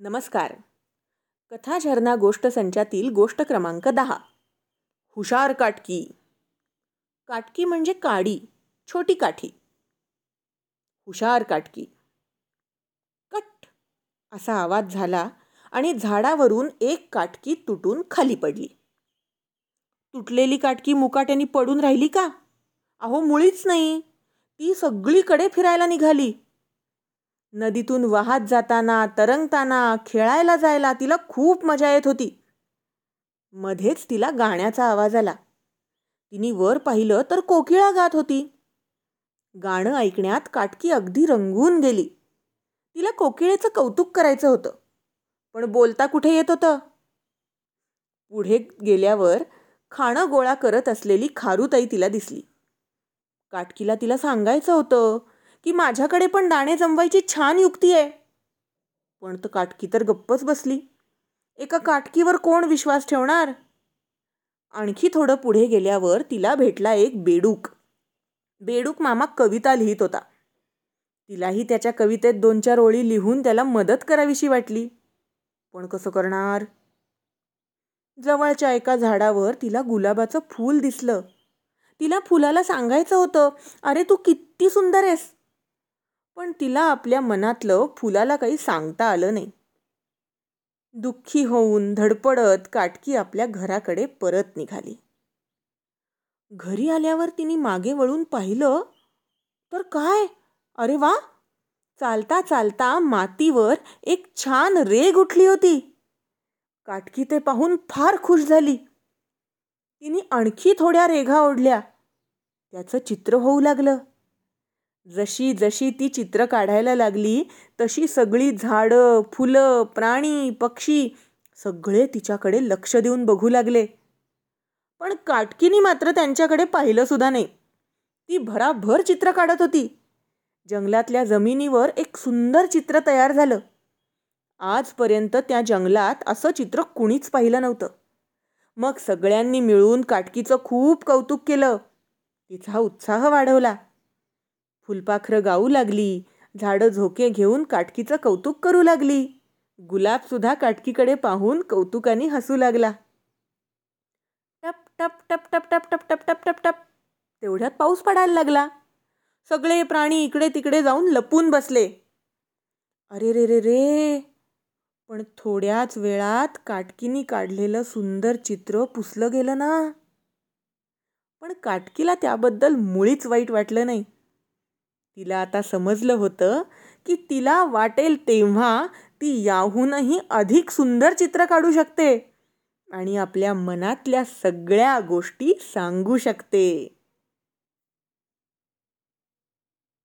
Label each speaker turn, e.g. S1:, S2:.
S1: नमस्कार. कथा झरना गोष्ट संचातील गोष्ट क्रमांक दहा. हुशार काटकी. काटकी म्हणजे काडी छोटी काठी. हुशार काटकी. कट असा आवाज झाला आणि झाडावरून एक काटकी तुटून खाली पडली. तुटलेली काटकी मुकाट्याने पडून राहिली का? अहो मुळीच नाही. ती सगळीकडे फिरायला निघाली. नदीतून वाहत जाताना तरंगताना खेळायला जायला तिला खूप मजा येत होती. मध्येच तिला गाण्याचा आवाज आला. तिने वर पाहिलं तर कोकिळा गात होती. गाणं ऐकण्यात काटकी अगदी रंगून गेली. तिला कोकिळेचं कौतुक करायचं होतं. पण बोलता कुठे येत होतं? पुढे गेल्यावर खाणं गोळा करत असलेली खारुताई तिला दिसली. काटकीला तिला सांगायचं होतं की माझ्याकडे पण दाणे जमवायची छान युक्ती आहे. पण तर काटकी तर गप्पच बसली. एका काटकीवर कोण विश्वास ठेवणार? आणखी थोडं पुढे गेल्यावर तिला भेटला एक बेडूक. बेडूक मामा कविता लिहित होता. तिलाही त्याच्या कवितेत दोन चार ओळी लिहून त्याला मदत करावीशी वाटली. पण कसं करणार? जवळच्या एका झाडावर तिला गुलाबाचं फूल दिसलं. तिला फुलाला सांगायचं होतं अरे तू किती सुंदर आहेस. पण तिला आपल्या मनातलं फुलाला काही सांगता आलं नाही. दुःखी होऊन धडपडत काटकी आपल्या घराकडे परत निघाली. घरी आल्यावर तिने मागे वळून पाहिलं तर काय? अरे वा! चालता चालता मातीवर एक छान रेग उठली होती. काटकी ते पाहून फार खुश झाली. तिने आणखी थोड्या रेघा ओढल्या. त्याचं चित्र होऊ लागलं. जशी जशी ती चित्र काढायला लागली तशी सगळी झाडं फुलं प्राणी पक्षी सगळे तिच्याकडे लक्ष देऊन बघू लागले. पण काटकीनी मात्र त्यांच्याकडे पाहिलं सुद्धा नाही. ती भराभर चित्र काढत होती. जंगलातल्या जमिनीवर एक सुंदर चित्र तयार झालं. आजपर्यंत त्या जंगलात असं चित्र कुणीच पाहिलं नव्हतं. मग सगळ्यांनी मिळून काटकीचं खूप कौतुक केलं. तिचा उत्साह वाढवला. फुलपाखरं गाऊ लागली. झाडं झोके घेऊन काटकीचं कौतुक करू लागली. गुलाबसुद्धा काटकीकडे पाहून कौतुकाने हसू लागला. टप टप टप टप टप टप टप टप टप टप. तेवढ्यात पाऊस पडायला लागला. सगळे प्राणी इकडे तिकडे जाऊन लपून बसले. अरे रे रे रे. पण थोड्याच वेळात काटकीनी काढलेलं सुंदर चित्र पुसलं गेलं ना. पण काटकीला त्याबद्दल मुळीच वाईट वाटलं नाही. तिला आता समजलं होतं की तिला वाटेल तेव्हा ती याहूनही अधिक सुंदर चित्र काढू शकते आणि आपल्या मनातल्या सगळ्या गोष्टी सांगू शकते.